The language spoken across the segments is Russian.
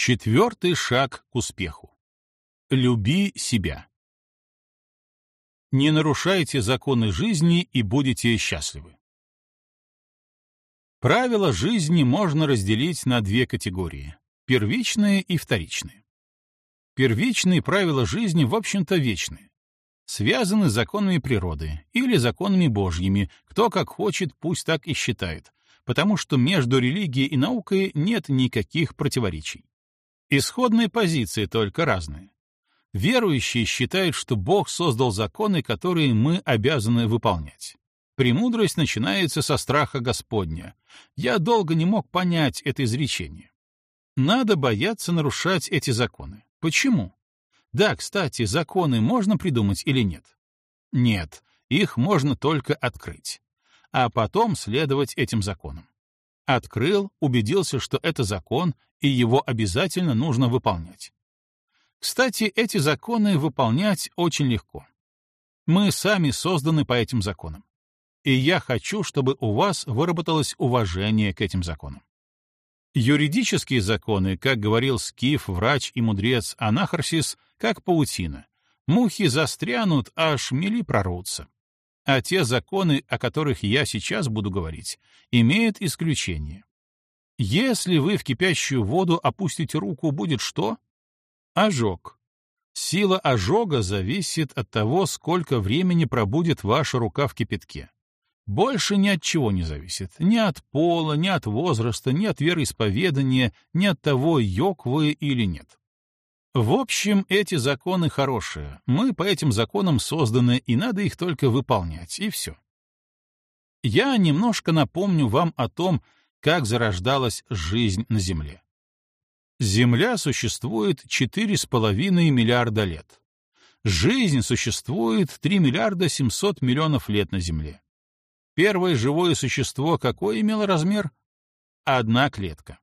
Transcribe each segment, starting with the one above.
Четвертый шаг к успеху. Люби себя. Не нарушайте законы жизни и будете счастливы. Правила жизни можно разделить на две категории — первичные и вторичные. Первичные правила жизни, в общем-то, вечные. Связаны с законами природы или законами божьими, кто как хочет, пусть так и считает, потому что между религией и наукой нет никаких противоречий. Исходные позиции только разные. Верующие считают, что Бог создал законы, которые мы обязаны выполнять. Премудрость начинается со страха Господня. Я долго не мог понять это изречение. Надо бояться нарушать эти законы. Почему? Да, кстати, законы можно придумать или нет? Нет, их можно только открыть. А потом следовать этим законам. Открыл, убедился, что это закон, и его обязательно нужно выполнять. Кстати, эти законы выполнять очень легко. Мы сами созданы по этим законам. И я хочу, чтобы у вас выработалось уважение к этим законам. Юридические законы, как говорил Скиф, врач и мудрец Анахарсис, как паутина. Мухи застрянут, а шмели прорвутся. А те законы, о которых я сейчас буду говорить, имеют исключение. Если вы в кипящую воду опустите руку, будет что? Ожог. Сила ожога зависит от того, сколько времени пробудет ваша рука в кипятке. Больше ни от чего не зависит. Ни от пола, ни от возраста, ни от вероисповедания, ни от того, йог вы или нет. В общем, эти законы хорошие. Мы по этим законам созданы, и надо их только выполнять, и все. Я немножко напомню вам о том, как зарождалась жизнь на Земле. Земля существует 4,5 миллиарда лет. Жизнь существует 3 миллиарда 700 миллионов лет на Земле. Первое живое существо какой имело размер? Одна клетка.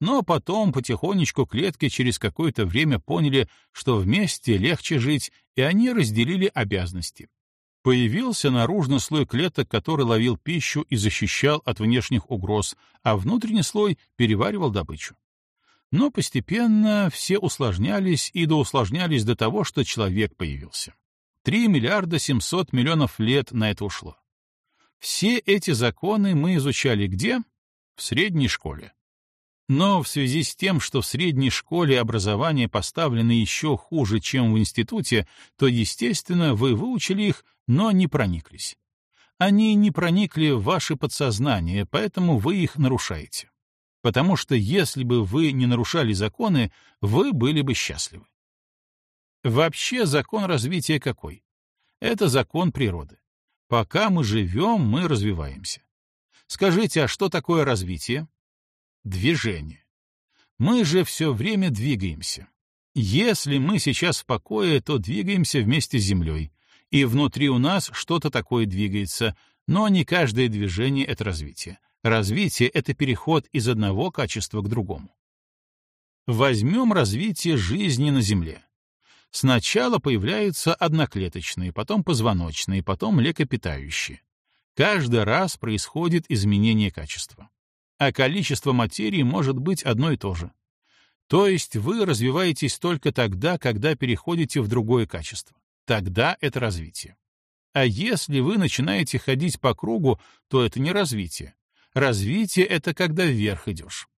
Но потом потихонечку клетки через какое-то время поняли, что вместе легче жить, и они разделили обязанности. Появился наружный слой клеток, который ловил пищу и защищал от внешних угроз, а внутренний слой переваривал добычу. Но постепенно все усложнялись и доусложнялись до того, что человек появился. Три миллиарда семьсот миллионов лет на это ушло. Все эти законы мы изучали где? В средней школе. Но в связи с тем, что в средней школе образование поставлено еще хуже, чем в институте, то, естественно, вы выучили их, но не прониклись. Они не проникли в ваше подсознание, поэтому вы их нарушаете. Потому что если бы вы не нарушали законы, вы были бы счастливы. Вообще закон развития какой? Это закон природы. Пока мы живем, мы развиваемся. Скажите, а что такое развитие? Движение. Мы же все время двигаемся. Если мы сейчас в покое, то двигаемся вместе с Землей, и внутри у нас что-то такое двигается, но не каждое движение — это развитие. Развитие — это переход из одного качества к другому. Возьмем развитие жизни на Земле. Сначала появляются одноклеточные, потом позвоночные, потом млекопитающие. Каждый раз происходит изменение качества а количество материи может быть одно и то же. То есть вы развиваетесь только тогда, когда переходите в другое качество. Тогда это развитие. А если вы начинаете ходить по кругу, то это не развитие. Развитие — это когда вверх идешь.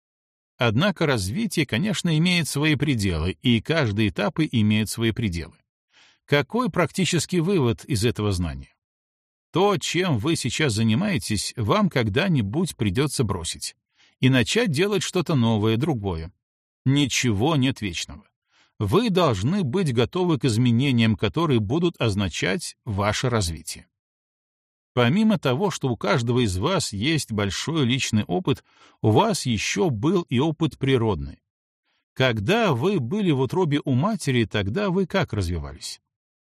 Однако развитие, конечно, имеет свои пределы, и каждый этап имеет свои пределы. Какой практический вывод из этого знания? То, чем вы сейчас занимаетесь, вам когда-нибудь придется бросить и начать делать что-то новое, другое. Ничего нет вечного. Вы должны быть готовы к изменениям, которые будут означать ваше развитие. Помимо того, что у каждого из вас есть большой личный опыт, у вас еще был и опыт природный. Когда вы были в утробе у матери, тогда вы как развивались?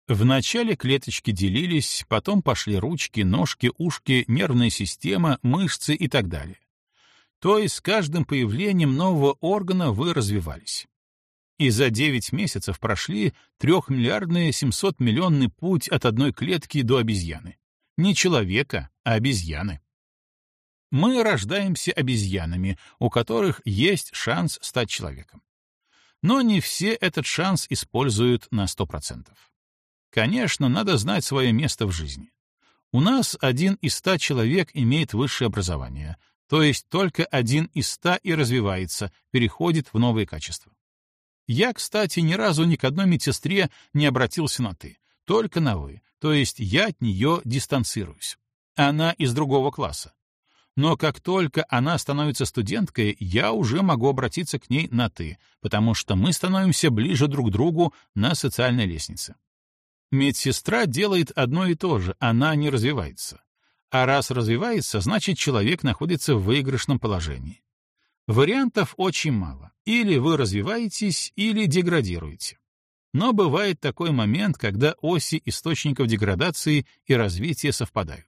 Вначале клеточки делились, потом пошли ручки, ножки, ушки, нервная система, мышцы и так далее. То есть с каждым появлением нового органа вы развивались. И за 9 месяцев прошли трехмиллиардный 700-миллионный путь от одной клетки до обезьяны. Не человека, а обезьяны. Мы рождаемся обезьянами, у которых есть шанс стать человеком. Но не все этот шанс используют на 100%. Конечно, надо знать свое место в жизни. У нас один из ста человек имеет высшее образование, то есть только один из ста и развивается, переходит в новые качества. Я, кстати, ни разу ни к одной медсестре не обратился на «ты», только на «вы», то есть я от нее дистанцируюсь. Она из другого класса. Но как только она становится студенткой, я уже могу обратиться к ней на «ты», потому что мы становимся ближе друг к другу на социальной лестнице. Медсестра делает одно и то же, она не развивается. А раз развивается, значит, человек находится в выигрышном положении. Вариантов очень мало. Или вы развиваетесь, или деградируете. Но бывает такой момент, когда оси источников деградации и развития совпадают.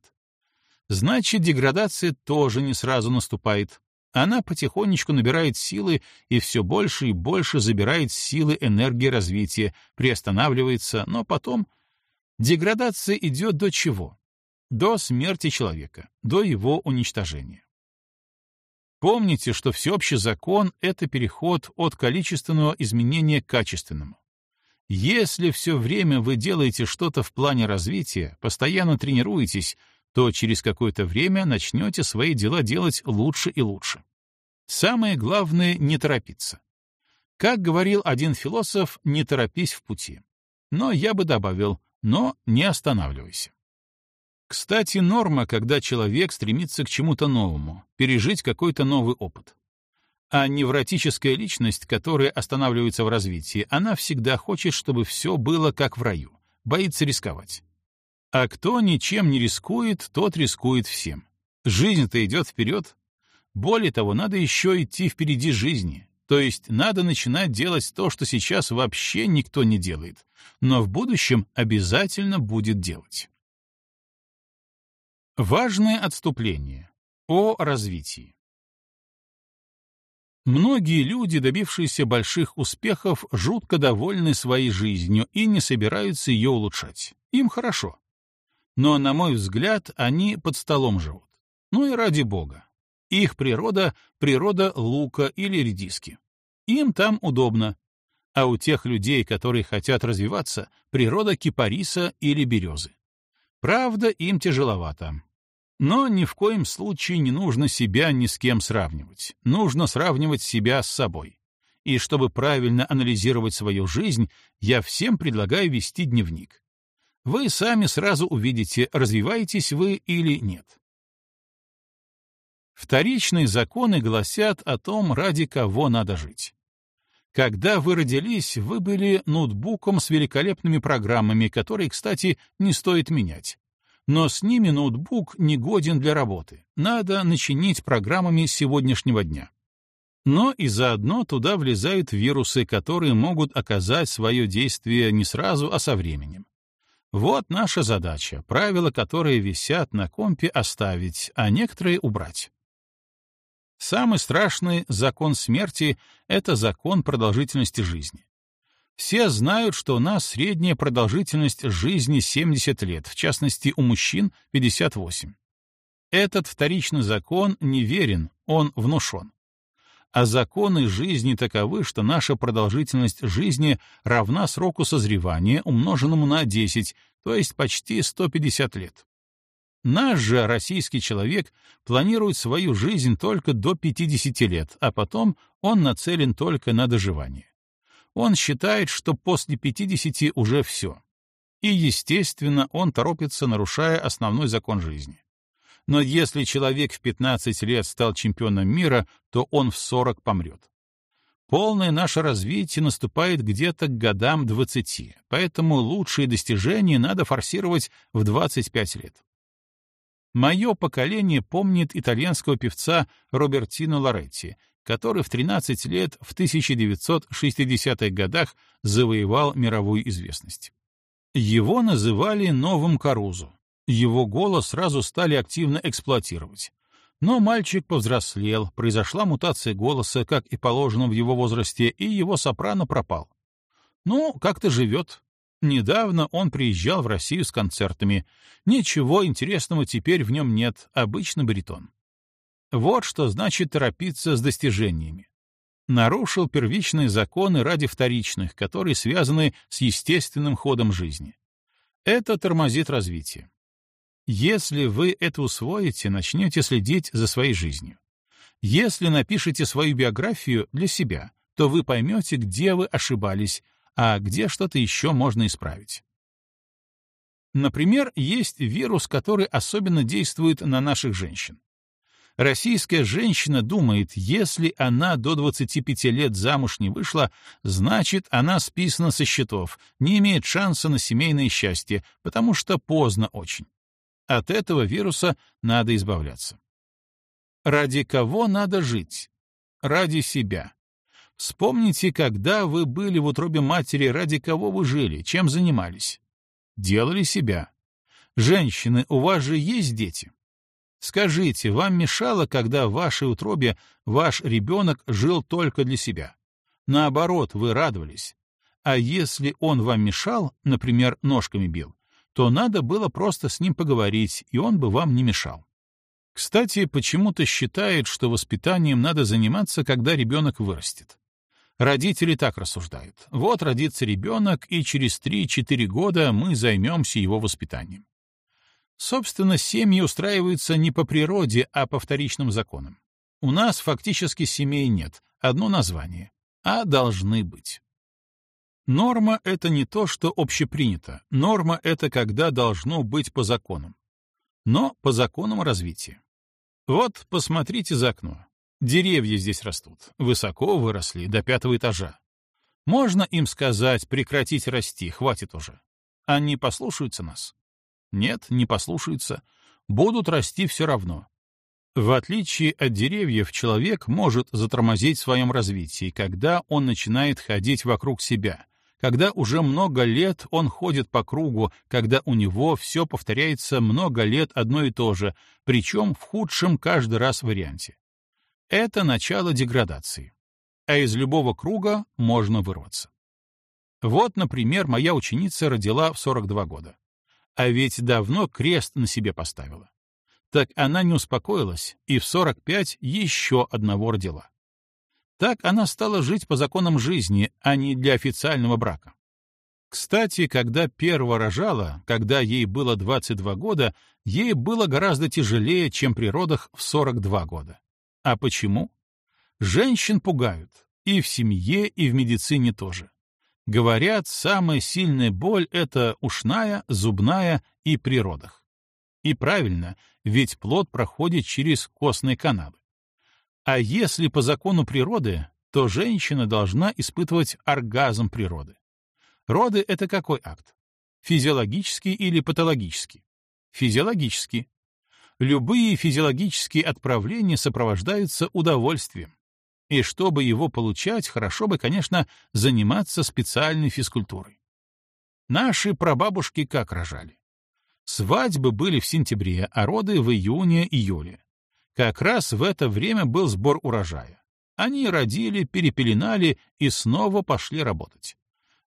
Значит, деградация тоже не сразу наступает. Она потихонечку набирает силы и все больше и больше забирает силы энергии развития, приостанавливается, но потом деградация идет до чего? До смерти человека, до его уничтожения. Помните, что всеобщий закон — это переход от количественного изменения к качественному. Если все время вы делаете что-то в плане развития, постоянно тренируетесь, то через какое-то время начнете свои дела делать лучше и лучше. Самое главное — не торопиться. Как говорил один философ, не торопись в пути. Но я бы добавил, но не останавливайся. Кстати, норма, когда человек стремится к чему-то новому, пережить какой-то новый опыт. А невротическая личность, которая останавливается в развитии, она всегда хочет, чтобы все было как в раю, боится рисковать. А кто ничем не рискует, тот рискует всем. Жизнь-то идет вперед. Более того, надо еще идти впереди жизни. То есть надо начинать делать то, что сейчас вообще никто не делает, но в будущем обязательно будет делать. Важное отступление. О развитии. Многие люди, добившиеся больших успехов, жутко довольны своей жизнью и не собираются ее улучшать. Им хорошо но, на мой взгляд, они под столом живут. Ну и ради бога. Их природа — природа лука или редиски. Им там удобно. А у тех людей, которые хотят развиваться, природа кипариса или березы. Правда, им тяжеловато. Но ни в коем случае не нужно себя ни с кем сравнивать. Нужно сравнивать себя с собой. И чтобы правильно анализировать свою жизнь, я всем предлагаю вести дневник вы сами сразу увидите, развиваетесь вы или нет. Вторичные законы гласят о том, ради кого надо жить. Когда вы родились, вы были ноутбуком с великолепными программами, которые, кстати, не стоит менять. Но с ними ноутбук не годен для работы. Надо начинить программами сегодняшнего дня. Но и заодно туда влезают вирусы, которые могут оказать свое действие не сразу, а со временем. Вот наша задача — правила, которые висят на компе, оставить, а некоторые убрать. Самый страшный закон смерти — это закон продолжительности жизни. Все знают, что у нас средняя продолжительность жизни 70 лет, в частности, у мужчин — 58. Этот вторичный закон неверен, он внушен а законы жизни таковы, что наша продолжительность жизни равна сроку созревания, умноженному на 10, то есть почти 150 лет. Наш же российский человек планирует свою жизнь только до 50 лет, а потом он нацелен только на доживание. Он считает, что после 50 уже все. И, естественно, он торопится, нарушая основной закон жизни. Но если человек в 15 лет стал чемпионом мира, то он в 40 помрет. Полное наше развитие наступает где-то к годам 20, поэтому лучшие достижения надо форсировать в 25 лет. Мое поколение помнит итальянского певца Робертино Лоретти, который в 13 лет в 1960-х годах завоевал мировую известность. Его называли новым Карузо, его голос сразу стали активно эксплуатировать. Но мальчик повзрослел, произошла мутация голоса, как и положено в его возрасте, и его сопрано пропал. Ну, как-то живет. Недавно он приезжал в Россию с концертами. Ничего интересного теперь в нем нет, обычно баритон. Вот что значит торопиться с достижениями. Нарушил первичные законы ради вторичных, которые связаны с естественным ходом жизни. Это тормозит развитие. Если вы это усвоите, начнете следить за своей жизнью. Если напишете свою биографию для себя, то вы поймете, где вы ошибались, а где что-то еще можно исправить. Например, есть вирус, который особенно действует на наших женщин. Российская женщина думает, если она до 25 лет замуж не вышла, значит, она списана со счетов, не имеет шанса на семейное счастье, потому что поздно очень. От этого вируса надо избавляться. Ради кого надо жить? Ради себя. Вспомните, когда вы были в утробе матери, ради кого вы жили, чем занимались. Делали себя. Женщины, у вас же есть дети. Скажите, вам мешало, когда в вашей утробе ваш ребенок жил только для себя? Наоборот, вы радовались. А если он вам мешал, например, ножками бил, то надо было просто с ним поговорить, и он бы вам не мешал. Кстати, почему-то считают, что воспитанием надо заниматься, когда ребенок вырастет. Родители так рассуждают. Вот родится ребенок, и через 3-4 года мы займемся его воспитанием. Собственно, семьи устраиваются не по природе, а по вторичным законам. У нас фактически семей нет, одно название, а должны быть. Норма — это не то, что общепринято. Норма — это когда должно быть по законам. Но по законам развития. Вот посмотрите за окно. Деревья здесь растут, высоко выросли, до пятого этажа. Можно им сказать прекратить расти, хватит уже. Они послушаются нас? Нет, не послушаются. Будут расти все равно. В отличие от деревьев, человек может затормозить в своем развитии, когда он начинает ходить вокруг себя, когда уже много лет он ходит по кругу, когда у него все повторяется много лет одно и то же, причем в худшем каждый раз варианте. Это начало деградации. А из любого круга можно вырваться. Вот, например, моя ученица родила в 42 года. А ведь давно крест на себе поставила. Так она не успокоилась и в 45 еще одного родила. Так она стала жить по законам жизни, а не для официального брака. Кстати, когда первого рожала, когда ей было 22 года, ей было гораздо тяжелее, чем при родах в 42 года. А почему? Женщин пугают. И в семье, и в медицине тоже. Говорят, самая сильная боль — это ушная, зубная и при родах. И правильно, ведь плод проходит через костные каналы. А если по закону природы, то женщина должна испытывать оргазм природы. Роды — это какой акт? Физиологический или патологический? Физиологический. Любые физиологические отправления сопровождаются удовольствием. И чтобы его получать, хорошо бы, конечно, заниматься специальной физкультурой. Наши прабабушки как рожали? Свадьбы были в сентябре, а роды в июне-июле. Как раз в это время был сбор урожая. Они родили, перепеленали и снова пошли работать.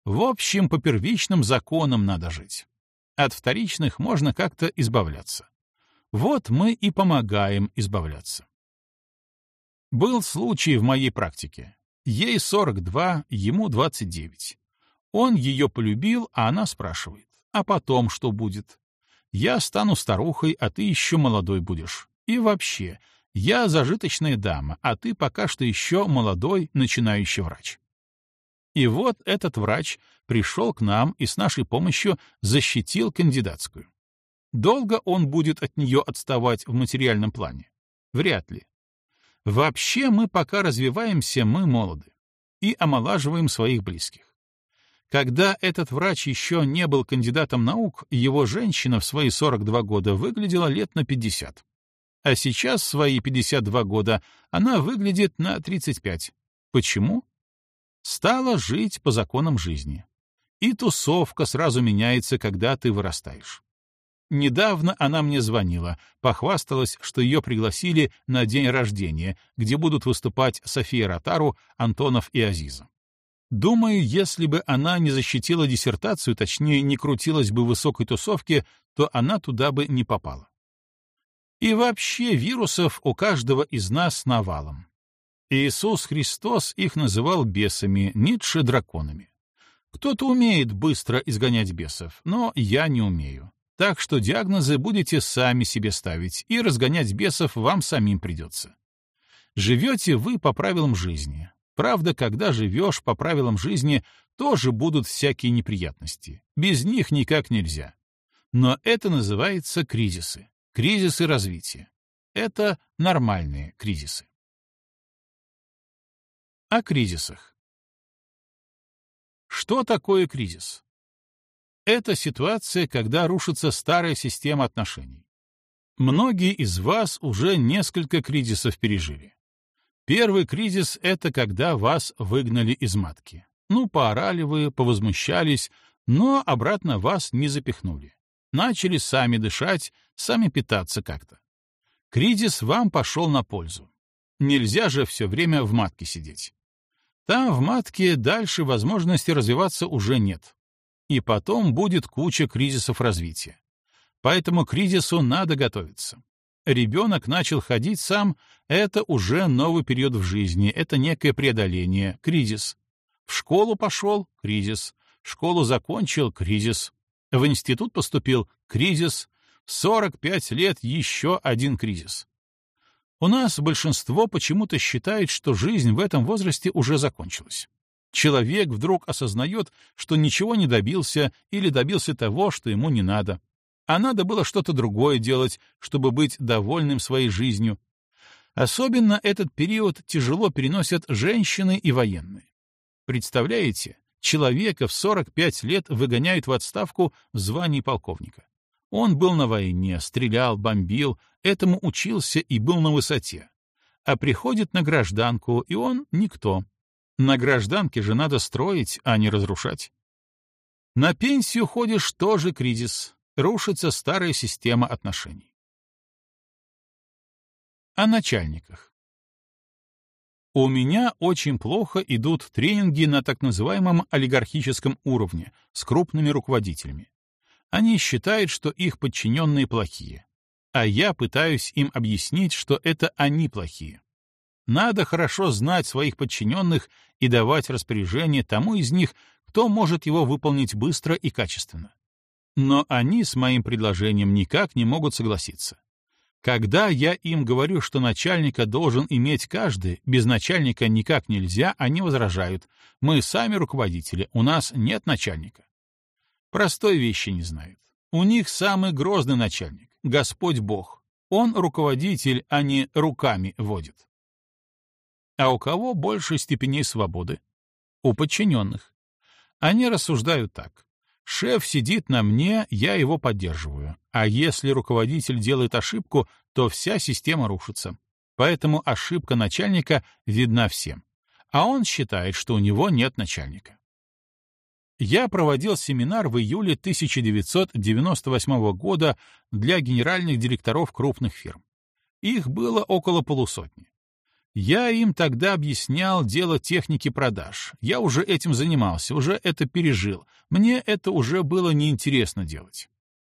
В общем, по первичным законам надо жить. От вторичных можно как-то избавляться. Вот мы и помогаем избавляться. Был случай в моей практике. Ей 42, ему 29. Он ее полюбил, а она спрашивает, а потом что будет? Я стану старухой, а ты еще молодой будешь. И вообще, я зажиточная дама, а ты пока что еще молодой начинающий врач. И вот этот врач пришел к нам и с нашей помощью защитил кандидатскую. Долго он будет от нее отставать в материальном плане? Вряд ли. Вообще мы пока развиваемся, мы молоды и омолаживаем своих близких. Когда этот врач еще не был кандидатом наук, его женщина в свои 42 года выглядела лет на 50 а сейчас, свои 52 года, она выглядит на 35. Почему? Стала жить по законам жизни. И тусовка сразу меняется, когда ты вырастаешь. Недавно она мне звонила, похвасталась, что ее пригласили на день рождения, где будут выступать София Ротару, Антонов и Азиза. Думаю, если бы она не защитила диссертацию, точнее, не крутилась бы в высокой тусовке, то она туда бы не попала. И вообще вирусов у каждого из нас навалом. Иисус Христос их называл бесами, Ницше — драконами. Кто-то умеет быстро изгонять бесов, но я не умею. Так что диагнозы будете сами себе ставить, и разгонять бесов вам самим придется. Живете вы по правилам жизни. Правда, когда живешь по правилам жизни, тоже будут всякие неприятности. Без них никак нельзя. Но это называется кризисы. Кризисы развития. Это нормальные кризисы. О кризисах. Что такое кризис? Это ситуация, когда рушится старая система отношений. Многие из вас уже несколько кризисов пережили. Первый кризис — это когда вас выгнали из матки. Ну, поорали вы, повозмущались, но обратно вас не запихнули. Начали сами дышать, сами питаться как-то. Кризис вам пошел на пользу. Нельзя же все время в матке сидеть. Там, в матке, дальше возможности развиваться уже нет. И потом будет куча кризисов развития. Поэтому к кризису надо готовиться. Ребенок начал ходить сам — это уже новый период в жизни, это некое преодоление, кризис. В школу пошел — кризис. Школу закончил — кризис. В институт поступил — кризис. 45 лет — еще один кризис. У нас большинство почему-то считает, что жизнь в этом возрасте уже закончилась. Человек вдруг осознает, что ничего не добился или добился того, что ему не надо. А надо было что-то другое делать, чтобы быть довольным своей жизнью. Особенно этот период тяжело переносят женщины и военные. Представляете, человека в 45 лет выгоняют в отставку в звании полковника. Он был на войне, стрелял, бомбил, этому учился и был на высоте. А приходит на гражданку, и он никто. На гражданке же надо строить, а не разрушать. На пенсию ходишь тоже кризис, рушится старая система отношений. О начальниках. У меня очень плохо идут тренинги на так называемом олигархическом уровне с крупными руководителями. Они считают, что их подчиненные плохие. А я пытаюсь им объяснить, что это они плохие. Надо хорошо знать своих подчиненных и давать распоряжение тому из них, кто может его выполнить быстро и качественно. Но они с моим предложением никак не могут согласиться. Когда я им говорю, что начальника должен иметь каждый, без начальника никак нельзя, они возражают. Мы сами руководители, у нас нет начальника. Простой вещи не знают. У них самый грозный начальник — Господь Бог. Он руководитель, а не руками водит. А у кого больше степеней свободы? У подчиненных. Они рассуждают так. Шеф сидит на мне, я его поддерживаю. А если руководитель делает ошибку, то вся система рушится. Поэтому ошибка начальника видна всем. А он считает, что у него нет начальника. Я проводил семинар в июле 1998 года для генеральных директоров крупных фирм. Их было около полусотни. Я им тогда объяснял дело техники продаж. Я уже этим занимался, уже это пережил. Мне это уже было неинтересно делать.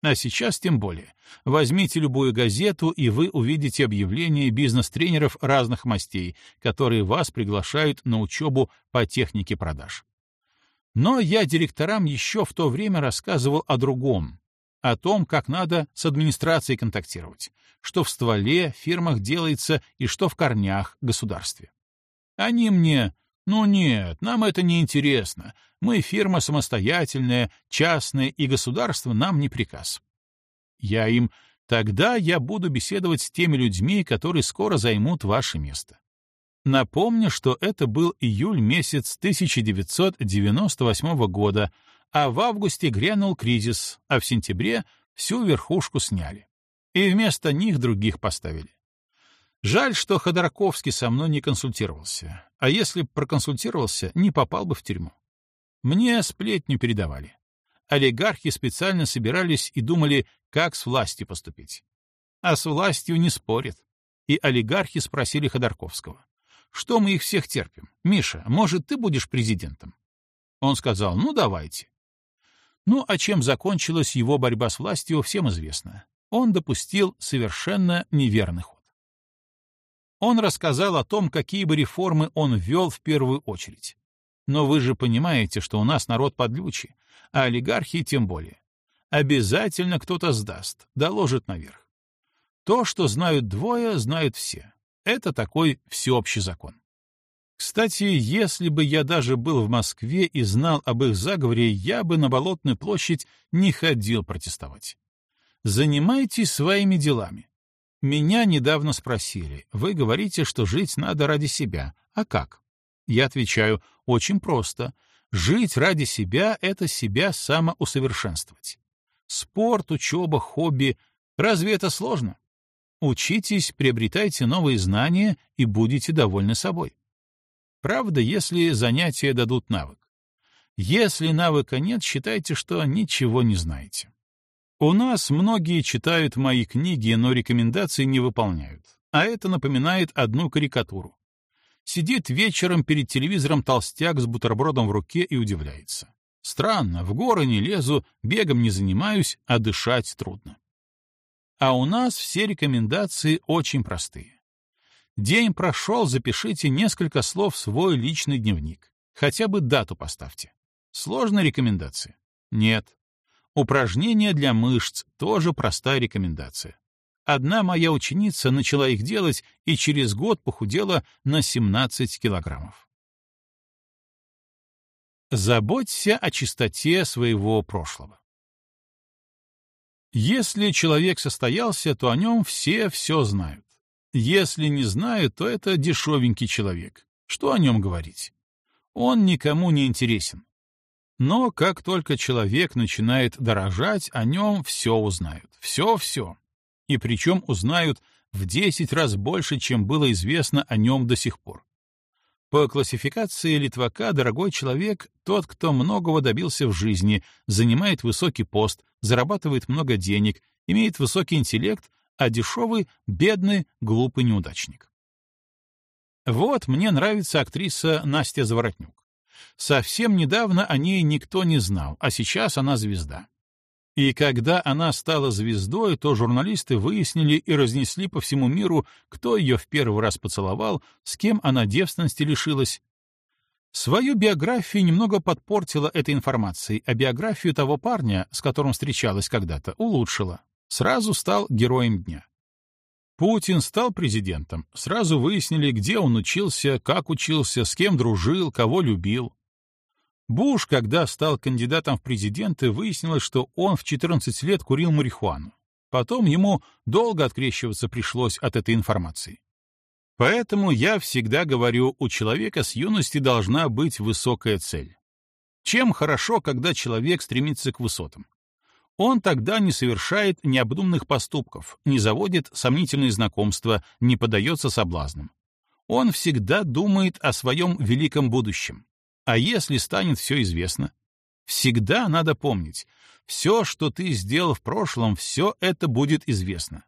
А сейчас тем более. Возьмите любую газету, и вы увидите объявления бизнес-тренеров разных мастей, которые вас приглашают на учебу по технике продаж. Но я директорам еще в то время рассказывал о другом, о том, как надо с администрацией контактировать, что в стволе, фирмах делается и что в корнях, государстве. Они мне, ну нет, нам это не интересно, мы фирма самостоятельная, частная, и государство нам не приказ. Я им, тогда я буду беседовать с теми людьми, которые скоро займут ваше место. Напомню, что это был июль месяц 1998 года, а в августе грянул кризис, а в сентябре всю верхушку сняли. И вместо них других поставили. Жаль, что Ходорковский со мной не консультировался, а если б проконсультировался, не попал бы в тюрьму. Мне сплетню передавали. Олигархи специально собирались и думали, как с властью поступить. А с властью не спорят. И олигархи спросили Ходорковского. Что мы их всех терпим? Миша, может, ты будешь президентом? Он сказал, ну, давайте. Ну, а чем закончилась его борьба с властью, всем известно. Он допустил совершенно неверный ход. Он рассказал о том, какие бы реформы он ввел в первую очередь. Но вы же понимаете, что у нас народ подлючий, а олигархи тем более. Обязательно кто-то сдаст, доложит наверх. То, что знают двое, знают все. Это такой всеобщий закон. Кстати, если бы я даже был в Москве и знал об их заговоре, я бы на Болотную площадь не ходил протестовать. Занимайтесь своими делами. Меня недавно спросили, вы говорите, что жить надо ради себя. А как? Я отвечаю, очень просто. Жить ради себя — это себя самоусовершенствовать. Спорт, учеба, хобби — разве это сложно? Учитесь, приобретайте новые знания и будете довольны собой. Правда, если занятия дадут навык. Если навыка нет, считайте, что ничего не знаете. У нас многие читают мои книги, но рекомендации не выполняют. А это напоминает одну карикатуру. Сидит вечером перед телевизором толстяк с бутербродом в руке и удивляется. Странно, в горы не лезу, бегом не занимаюсь, а дышать трудно. А у нас все рекомендации очень простые. День прошел, запишите несколько слов в свой личный дневник. Хотя бы дату поставьте. Сложная рекомендация? Нет. Упражнения для мышц — тоже простая рекомендация. Одна моя ученица начала их делать и через год похудела на 17 килограммов. Заботься о чистоте своего прошлого. Если человек состоялся, то о нем все все знают. Если не знают, то это дешевенький человек. Что о нем говорить? Он никому не интересен. Но как только человек начинает дорожать, о нем все узнают. Все-все и причем узнают в 10 раз больше, чем было известно о нем до сих пор. По классификации Литвака дорогой человек — тот, кто многого добился в жизни, занимает высокий пост, зарабатывает много денег, имеет высокий интеллект, а дешевый — бедный, глупый неудачник. Вот мне нравится актриса Настя Заворотнюк. Совсем недавно о ней никто не знал, а сейчас она звезда. И когда она стала звездой, то журналисты выяснили и разнесли по всему миру, кто ее в первый раз поцеловал, с кем она девственности лишилась. Свою биографию немного подпортила этой информацией, а биографию того парня, с которым встречалась когда-то, улучшила. Сразу стал героем дня. Путин стал президентом. Сразу выяснили, где он учился, как учился, с кем дружил, кого любил. Буш, когда стал кандидатом в президенты, выяснилось, что он в 14 лет курил марихуану. Потом ему долго открещиваться пришлось от этой информации. Поэтому я всегда говорю, у человека с юности должна быть высокая цель. Чем хорошо, когда человек стремится к высотам? Он тогда не совершает необдуманных поступков, не заводит сомнительные знакомства, не поддается соблазнам. Он всегда думает о своем великом будущем. А если станет все известно? Всегда надо помнить, все, что ты сделал в прошлом, все это будет известно.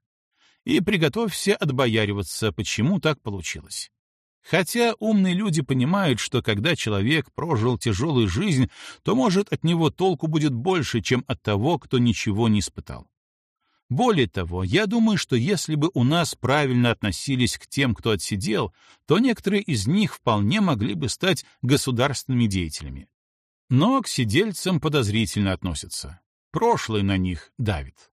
И приготовься отбояриваться, почему так получилось. Хотя умные люди понимают, что когда человек прожил тяжелую жизнь, то, может, от него толку будет больше, чем от того, кто ничего не испытал. Более того, я думаю, что если бы у нас правильно относились к тем, кто отсидел, то некоторые из них вполне могли бы стать государственными деятелями. Но к сидельцам подозрительно относятся. Прошлое на них давит.